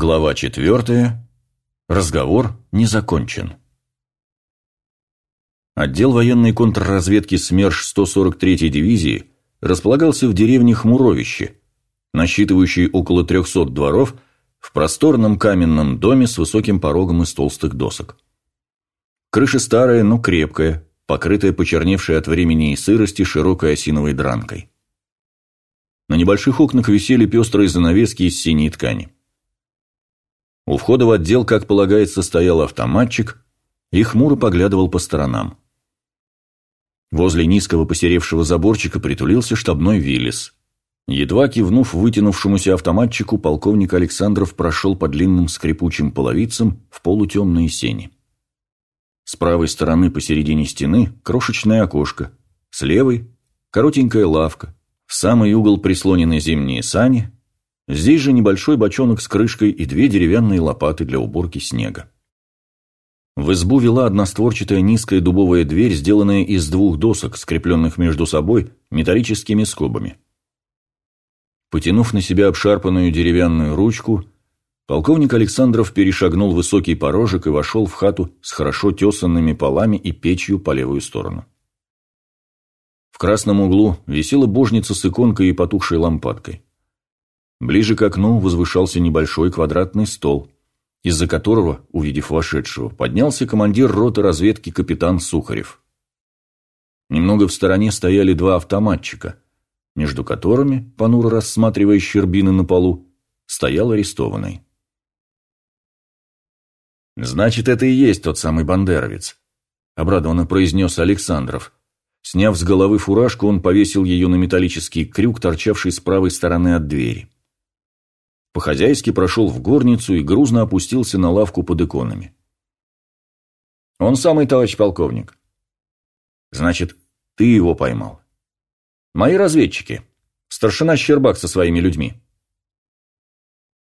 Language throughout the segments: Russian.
Глава четвертая. Разговор не закончен. Отдел военной контрразведки СМЕРШ 143-й дивизии располагался в деревне Хмуровище, насчитывающей около 300 дворов, в просторном каменном доме с высоким порогом из толстых досок. Крыша старая, но крепкая, покрытая почерневшей от времени и сырости широкой осиновой дранкой. На небольших окнах висели пестрые занавески из синей ткани. У входа в отдел, как полагается, стоял автоматчик и хмуро поглядывал по сторонам. Возле низкого посеревшего заборчика притулился штабной Виллис. Едва кивнув вытянувшемуся автоматчику, полковник Александров прошел по длинным скрипучим половицам в полутемные сени. С правой стороны посередине стены крошечное окошко, с левой – коротенькая лавка, в самый угол прислонены зимние сани, Здесь же небольшой бочонок с крышкой и две деревянные лопаты для уборки снега. В избу вела одностворчатая низкая дубовая дверь, сделанная из двух досок, скрепленных между собой металлическими скобами. Потянув на себя обшарпанную деревянную ручку, полковник Александров перешагнул высокий порожек и вошел в хату с хорошо тесанными полами и печью по левую сторону. В красном углу висела божница с иконкой и потухшей лампадкой. Ближе к окну возвышался небольшой квадратный стол, из-за которого, увидев вошедшего, поднялся командир роты разведки капитан Сухарев. Немного в стороне стояли два автоматчика, между которыми, понуро рассматривая щербины на полу, стоял арестованный. «Значит, это и есть тот самый бандеровец», — обрадованно произнес Александров. Сняв с головы фуражку, он повесил ее на металлический крюк, торчавший с правой стороны от двери. По-хозяйски прошел в горницу и грузно опустился на лавку под иконами. «Он самый, товарищ полковник». «Значит, ты его поймал». «Мои разведчики. Старшина Щербак со своими людьми».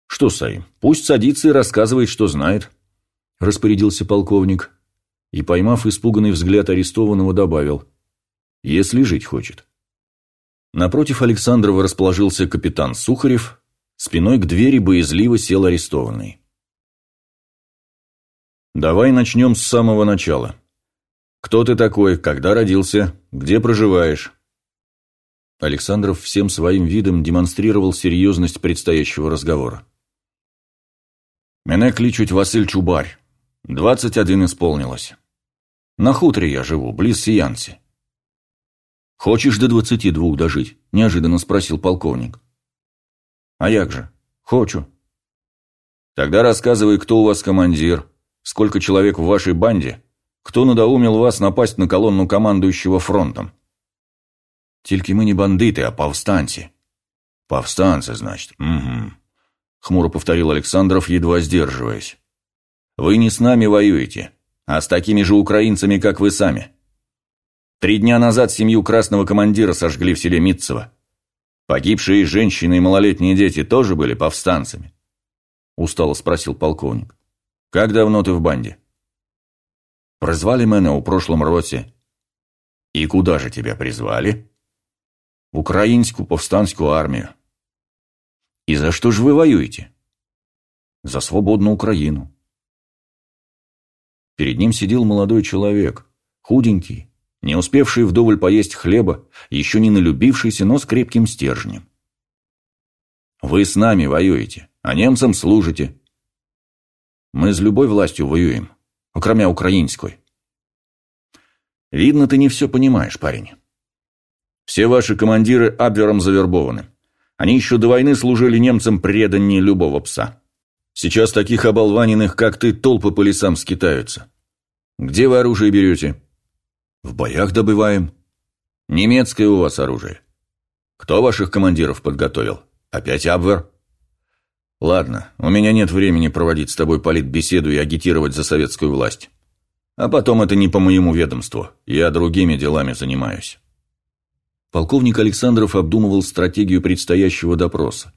«Что, Саим, пусть садится и рассказывает, что знает», – распорядился полковник. И, поймав испуганный взгляд арестованного, добавил. «Если жить хочет». Напротив Александрова расположился капитан Сухарев, Спиной к двери боязливо сел арестованный. «Давай начнем с самого начала. Кто ты такой, когда родился, где проживаешь?» Александров всем своим видом демонстрировал серьезность предстоящего разговора. «Меня кличуть Василь Чубарь. Двадцать один исполнилось. На хуторе я живу, близ Сиянси». «Хочешь до двадцати двух дожить?» – неожиданно спросил полковник. «А як же? Хочу». «Тогда рассказывай, кто у вас командир, сколько человек в вашей банде, кто надоумил вас напасть на колонну командующего фронтом?» «Тільки мы не бандиты, а повстанцы». «Повстанцы, значит? Угу», — хмуро повторил Александров, едва сдерживаясь. «Вы не с нами воюете, а с такими же украинцами, как вы сами. Три дня назад семью красного командира сожгли в селе Митцево. Погибшие женщины и малолетние дети тоже были повстанцами? Устало спросил полковник. Как давно ты в банде? Призвали меня у прошлом році. И куда же тебя призвали? В украинскую повстанскую армию. И за что же вы воюете? За свободную Украину. Перед ним сидел молодой человек, худенький, не успевший вдоволь поесть хлеба, еще не налюбившийся, но с крепким стержнем. Вы с нами воюете, а немцам служите. Мы с любой властью воюем, кроме украинской. Видно, ты не все понимаешь, парень. Все ваши командиры Абвером завербованы. Они еще до войны служили немцам преданнее любого пса. Сейчас таких оболваненных, как ты, толпы по лесам скитаются. Где вы оружие берете? В боях добываем. Немецкое у вас оружие. Кто ваших командиров подготовил? Опять Абвер? Ладно, у меня нет времени проводить с тобой политбеседу и агитировать за советскую власть. А потом это не по моему ведомству. Я другими делами занимаюсь. Полковник Александров обдумывал стратегию предстоящего допроса.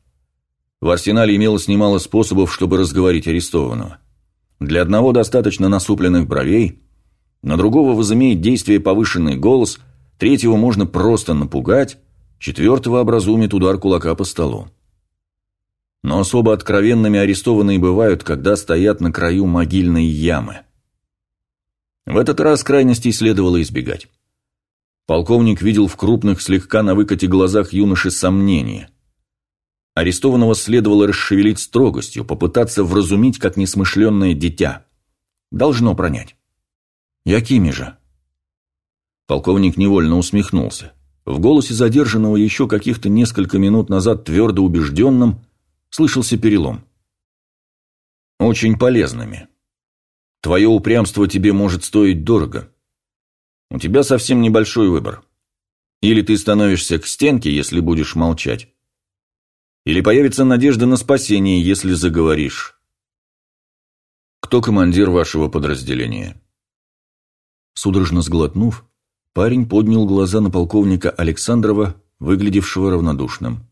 В арсенале имелось немало способов, чтобы разговорить арестованного. Для одного достаточно насупленных бровей, на другого возымеет действие повышенный голос, третьего можно просто напугать, четвертого образумит удар кулака по столу. но особо откровенными арестованные бывают, когда стоят на краю могильной ямы. В этот раз крайностей следовало избегать. Полковник видел в крупных, слегка на выкате глазах юноши сомнения. Арестованного следовало расшевелить строгостью, попытаться вразумить, как несмышленное дитя. Должно пронять. Якими же? Полковник невольно усмехнулся. В голосе задержанного еще каких-то несколько минут назад твердо убежденным слышался перелом. «Очень полезными. Твое упрямство тебе может стоить дорого. У тебя совсем небольшой выбор. Или ты становишься к стенке, если будешь молчать, или появится надежда на спасение, если заговоришь. Кто командир вашего подразделения?» Судорожно сглотнув, парень поднял глаза на полковника Александрова, выглядевшего равнодушным.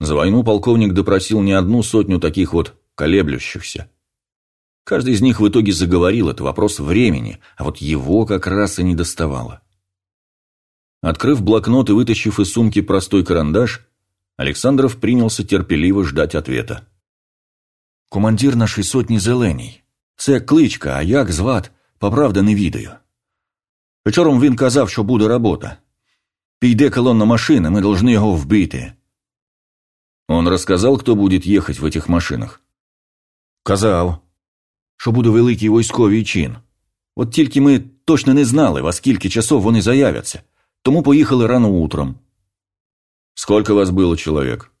За войну полковник допросил не одну сотню таких вот колеблющихся. Каждый из них в итоге заговорил, это вопрос времени, а вот его как раз и не доставало. Открыв блокнот и вытащив из сумки простой карандаш, Александров принялся терпеливо ждать ответа. «Командир нашої сотні зеленій. Це кличка, а як зват, поправда не відаю. Вечором він казав, що буде робота. Піде колонна машина, ми должны його вбити. Он рассказал, кто будет ехать в этих машинах? Казав, що буде великий військовий чин. От тільки ми точно не знали, во скільки часов вони заявляться, тому поїхали рано утром. Сколько вас было человек?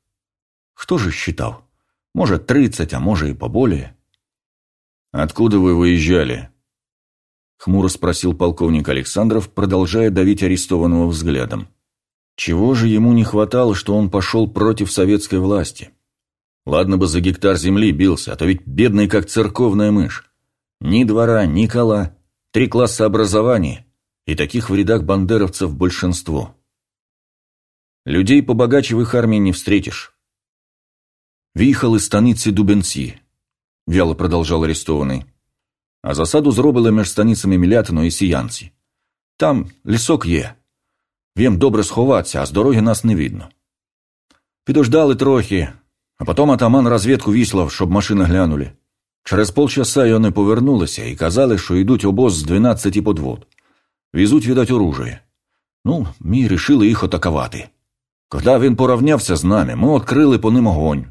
Хто же считал? Может, тридцать, а может и поболее. Откуда вы выезжали? Хмуро спросил полковник Александров, продолжая давить арестованного взглядом. Чего же ему не хватало, что он пошел против советской власти? Ладно бы за гектар земли бился, а то ведь бедный как церковная мышь. Ни двора, ни кола, три класса образования, и таких в рядах бандеровцев большинство. Людей побогаче в их армии не встретишь. Виїхали з станиці Дубенці, вяло продолжал арестованный. А засаду зробили між станицями Мілятино і Сіянці. Там лісок є. В'єм добре сховатися, а з дороги нас не видно. Підождали трохи, а потім атаман розвідку віслав, щоб машини глянули. Через полчаса вони повернулися і казали, що йдуть обоз з 12 подвод. Везуть, видать, оружие. Ну, ми рішили їх атакувати. Коли він порівнявся з нами, ми відкрили по ним огонь.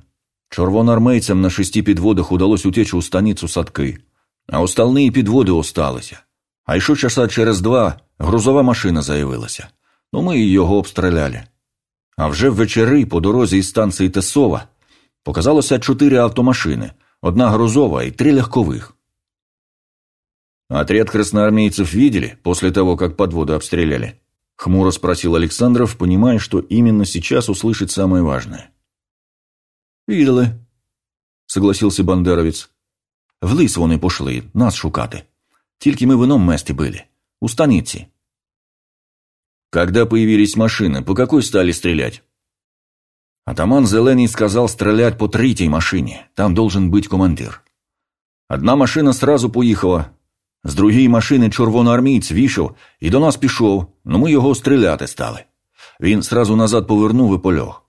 Червоноармейцям на шести підводах удалось утечь у станицю садки, а остальні підводи осталися. А ще часа через два грузова машина заявилася. Ну, ми і його обстріляли. А вже ввечері по дорозі із станції Тесова показалося чотири автомашини, одна грузова і три легкових. Отряд красноармейцев видели после того, как подводы обстреляли? Хмуро спросил Александров, понимая, что именно сейчас услышать самое важное. «Видели», – согласился бандеровец. «В лис вони пошли, нас шукати. Тільки ми в ином месте были, у станиці». «Когда появились машины, по какой стали стрелять?» Атаман Зеленый сказал стрелять по третьей машине, там должен быть командир. Одна машина сразу поїхала, з другої машини червоноармієць вийшов і до нас пішов, но ми його стріляти стали. Він сразу назад повернув і польох.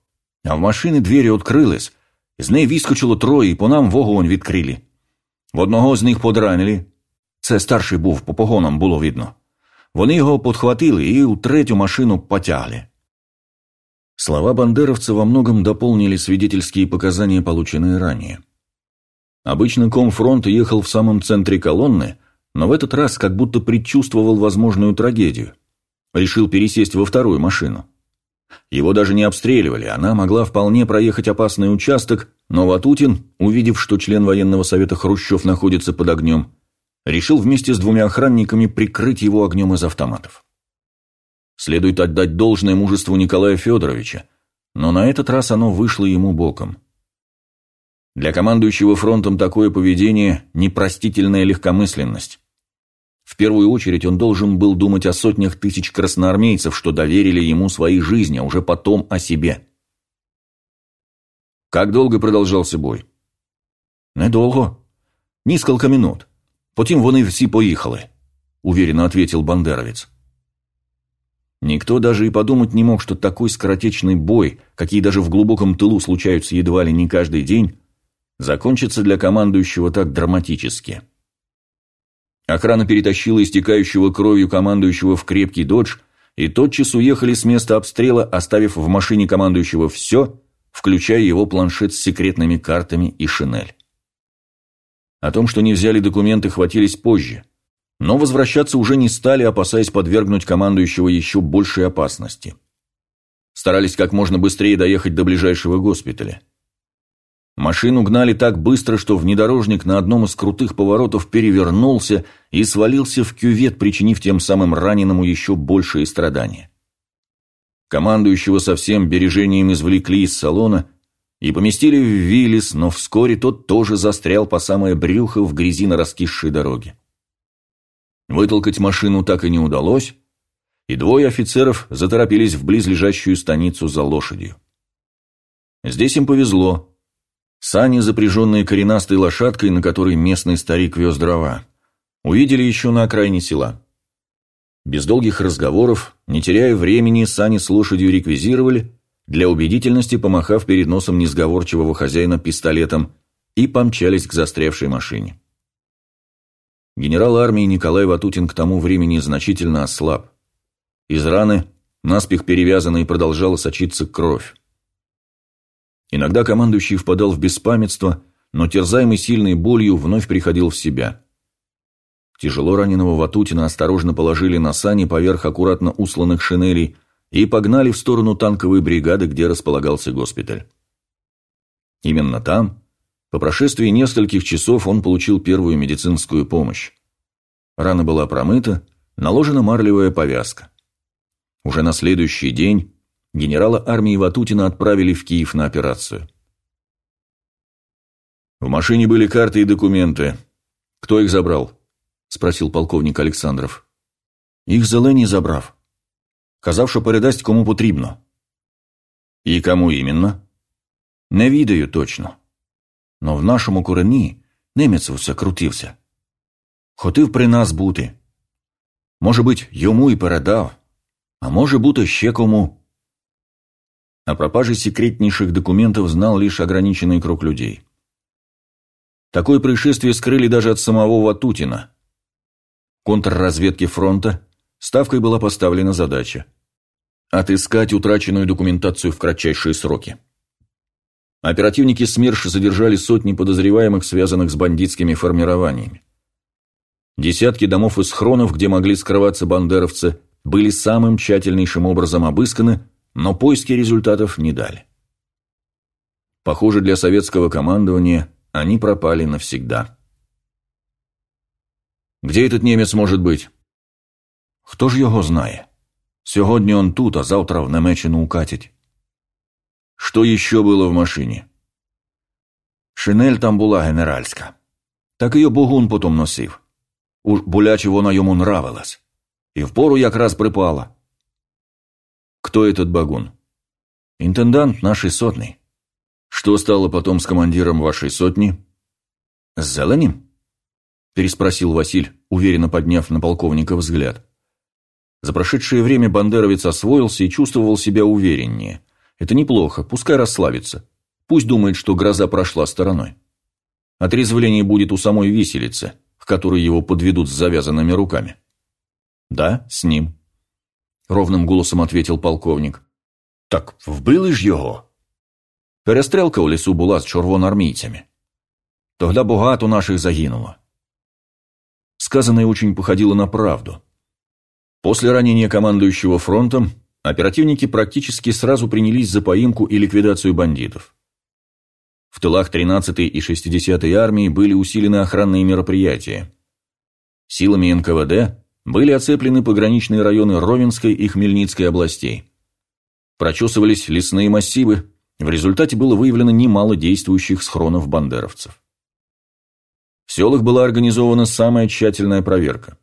А в машини двері відкрились, з неї вискочило троє і по нам вогонь відкрили. Одного з них подранили. Це старший був, по погонам було видно. Вони його подхватили і у третю машину потягли. Слова бандеровца во многом дополнили свидетельские показания, полученные ранее. Обычно комфронт ехал в самом центре колонны, но в этот раз как будто предчувствовал возможную трагедию. Решил пересесть во вторую машину. Его даже не обстреливали, она могла вполне проехать опасный участок, но Ватутин, увидев, что член военного совета Хрущев находится под огнем, решил вместе с двумя охранниками прикрыть его огнем из автоматов. Следует отдать должное мужеству Николая Федоровича, но на этот раз оно вышло ему боком. Для командующего фронтом такое поведение – непростительная легкомысленность. В первую очередь он должен был думать о сотнях тысяч красноармейцев, что доверили ему свои жизни, а уже потом о себе. Как долго продолжался бой? Недолго. Несколько минут. Потім вони всі поїхали, уверенно ответил бандеровец. Никто даже и подумать не мог, что такой скоротечный бой, какие даже в глубоком тылу случаются едва ли не каждый день, закончится для командующего так драматически. Охрана перетащила истекающего кровью командующего в крепкий додж, и тотчас уехали с места обстрела, оставив в машине командующего все, включая его планшет с секретными картами и шинель. О том, что не взяли документы, хватились позже, но возвращаться уже не стали, опасаясь подвергнуть командующего еще большей опасности. Старались как можно быстрее доехать до ближайшего госпиталя. Машину гнали так быстро, что внедорожник на одном из крутых поворотов перевернулся и свалился в кювет, причинив тем самым раненому еще большие страдания. Командующего со всем бережением извлекли из салона и поместили в Виллис, но вскоре тот тоже застрял по самое брюхо в грязи на раскисшей дороге. Вытолкать машину так и не удалось, и двое офицеров заторопились в близлежащую станицу за лошадью. Здесь им повезло. Сани, запряженные коренастой лошадкой, на которой местный старик вез дрова, увидели еще на окраине села. Без долгих разговоров, не теряя времени, сани с лошадью реквизировали, для убедительности помахав перед носом несговорчивого хозяина пистолетом, и помчались к застрявшей машине. Генерал армии Николай Ватутин к тому времени значительно ослаб. Из раны, наспех перевязанной, продолжала сочиться кровь. Иногда командующий впадал в беспамятство, но терзаемый сильной болью вновь приходил в себя. Тяжело раненого Ватутина осторожно положили на сани поверх аккуратно усланных шинелей и погнали в сторону танковой бригады, где располагался госпиталь. Именно там, по прошествии нескольких часов, он получил первую медицинскую помощь. Рана была промыта, наложена марлевая повязка. Уже на следующий день генерала армии Ватутина отправили в Киев на операцию. В машине были карты и документы. Кто их забрал? Спросил полковник Александров. Их зелені забрав. Казав, що передасть кому потрібно. І кому іменно? Не відаю точно. Но в нашому корені немець все крутився. Хотів при нас бути. Може бути, йому і передав, а може бути ще кому. О пропаже секретнейших документов знал лишь ограниченный круг людей. Такое происшествие скрыли даже от самого Ватутина. Контрразведке фронта ставкой была поставлена задача отыскать утраченную документацию в кратчайшие сроки. Оперативники СМЕРШ задержали сотни подозреваемых, связанных с бандитскими формированиями. Десятки домов и схронов, где могли скрываться бандеровцы, были самым тщательнейшим образом обысканы, но поиски результатов не дали. Похоже, для советского командования они пропали навсегда. Где этот немец может быть? Хто ж його знає? Сьогодні он тут, а завтра в Немеччину укатять. Что еще было в машине? Шинель там була генеральська. Так її богун потом носив. Уж боляче вона йому нравилась. І впору якраз припала. Кто этот багун? Интендант нашей сотни. Что стало потом с командиром вашей сотни? С Зеленем? Переспросил Василь, уверенно подняв на полковника взгляд. За прошедшее время бандеровец освоился и чувствовал себя увереннее. Это неплохо, пускай расслабится. Пусть думает, что гроза прошла стороной. Отрезвление будет у самой виселицы, к которой его подведут с завязанными руками. Да, с ним. Ровним голосом ответил полковник. Так вбили ж його. Перестрелка у лісу була з червоноармійцями. Тогда багато наших загинуло. Сказанное очень походило на правду. После ранения командующего фронтом оперативники практически сразу принялись за поимку и ликвидацию бандитов. В тылах 13-й и 60-й армии были усилены охранные мероприятия. Силами НКВД были оцеплены пограничные районы Ровенской и Хмельницкой областей. Прочесывались лесные массивы, в результате было выявлено немало действующих схронов бандеровцев. Селах была организована самая тщательная проверка.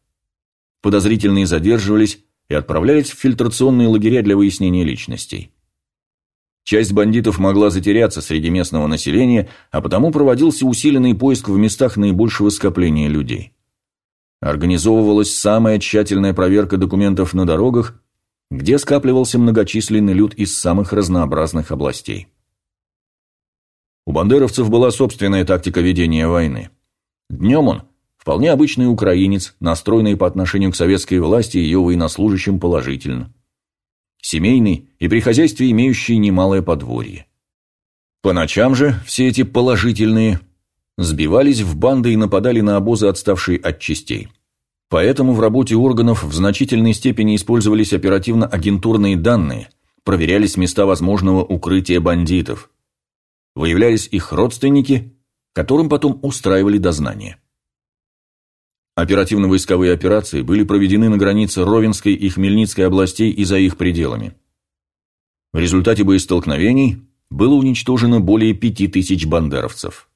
Подозрительные задерживались и отправлялись в фильтрационные лагеря для выяснения личностей. Часть бандитов могла затеряться среди местного населения, а потому проводился усиленный поиск в местах наибольшего скопления людей. Организовывалась самая тщательная проверка документов на дорогах, где скапливался многочисленный люд из самых разнообразных областей. У бандеровцев была собственная тактика ведения войны. Днем он – вполне обычный украинец, настроенный по отношению к советской власти и ее военнослужащим положительно. Семейный и при хозяйстве имеющий немалое подворье. По ночам же все эти положительные сбивались в банды и нападали на обозы, отставшие от частей. Поэтому в работе органов в значительной степени использовались оперативно-агентурные данные, проверялись места возможного укрытия бандитов, выявлялись их родственники, которым потом устраивали дознание. Оперативно-войсковые операции были проведены на границе Ровенской и Хмельницкой областей и за их пределами. В результате боестолкновений было уничтожено более пяти тысяч бандеровцев.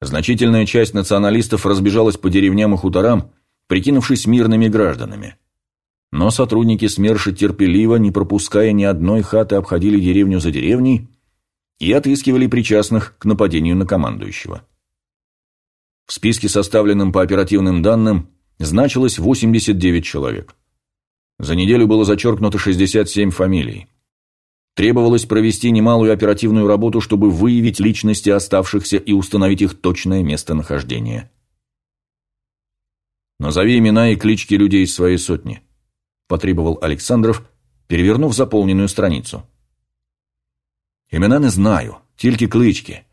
Значительная часть националистов разбежалась по деревням и хуторам, прикинувшись мирными гражданами. Но сотрудники СМЕРШа терпеливо, не пропуская ни одной хаты, обходили деревню за деревней и отыскивали причастных к нападению на командующего. В списке, составленном по оперативным данным, значилось 89 человек. За неделю было зачеркнуто 67 фамилий. Требовалось провести немалую оперативную работу, чтобы выявить личности оставшихся и установить их точное местонахождение. «Назови имена и клички людей из своей сотни», – потребовал Александров, перевернув заполненную страницу. «Имена не знаю, тільки клички.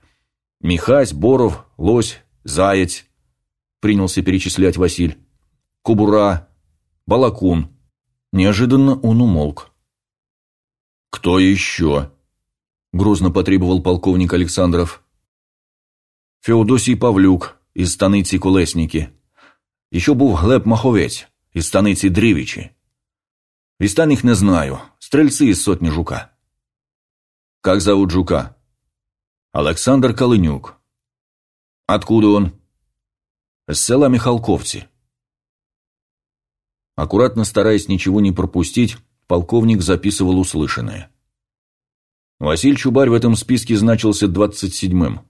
Михась, Боров, Лось, Заяц», – принялся перечислять Василь. «Кубура, Балакун». Неожиданно он умолк. «Кто еще?» – грозно потребовал полковник Александров. «Феодосий Павлюк из станиці Колесники», Еще був Глеб Маховець із станиці Дрівічі. Вістаніх не знаю. Стрельцы из сотни Жука. Как зовут Жука? Александр Калинюк. Откуда он? С села Михалковцы. Аккуратно стараясь ничего не пропустить, полковник записывал услышанное. Василь Чубарь в этом списке значился двадцать седьмым.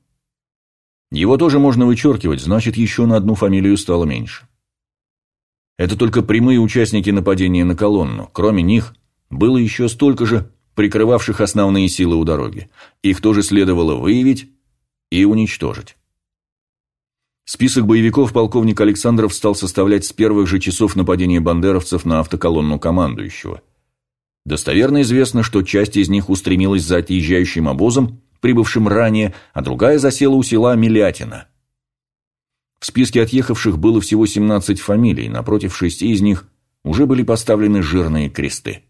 Его тоже можно вычеркивать, значит, еще на одну фамилию стало меньше. Это только прямые участники нападения на колонну. Кроме них, было еще столько же прикрывавших основные силы у дороги. Их тоже следовало выявить и уничтожить. Список боевиков полковник Александров стал составлять с первых же часов нападения бандеровцев на автоколонну командующего. Достоверно известно, что часть из них устремилась за отъезжающим обозом, прибывшим ранее, а другая засела у села Милятина – в списке отъехавших было всего 17 фамилий, напротив шести из них уже были поставлены жирные кресты.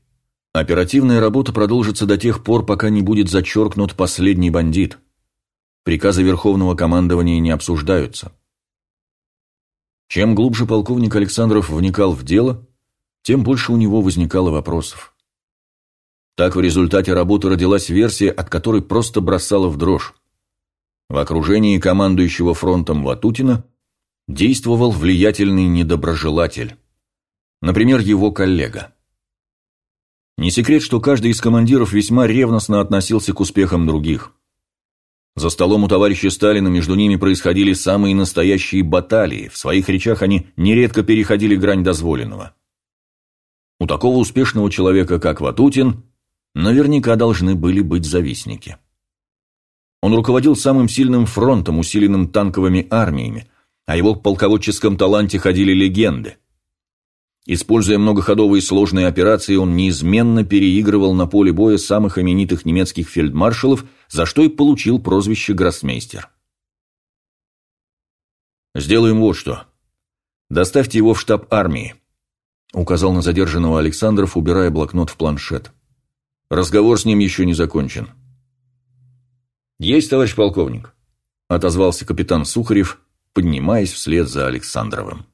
Оперативная работа продолжится до тех пор, пока не будет зачеркнут последний бандит. Приказы Верховного командования не обсуждаются. Чем глубже полковник Александров вникал в дело, тем больше у него возникало вопросов. Так в результате работы родилась версия, от которой просто бросала в дрожь. В окружении командующего фронтом Ватутина действовал влиятельный недоброжелатель. Например, его коллега. Не секрет, что каждый из командиров весьма ревностно относился к успехам других. За столом у товарища Сталина между ними происходили самые настоящие баталии, в своих речах они нередко переходили грань дозволенного. У такого успешного человека, как Ватутин, наверняка должны были быть завистники. Он руководил самым сильным фронтом, усиленным танковыми армиями, о его полководческом таланте ходили легенды. Используя многоходовые сложные операции, он неизменно переигрывал на поле боя самых именитых немецких фельдмаршалов, за что и получил прозвище «Гроссмейстер». «Сделаем вот что. Доставьте его в штаб армии», — указал на задержанного Александров, убирая блокнот в планшет. «Разговор с ним еще не закончен». «Есть, товарищ полковник», — отозвался капитан Сухарев, поднимаясь вслед за Александровым.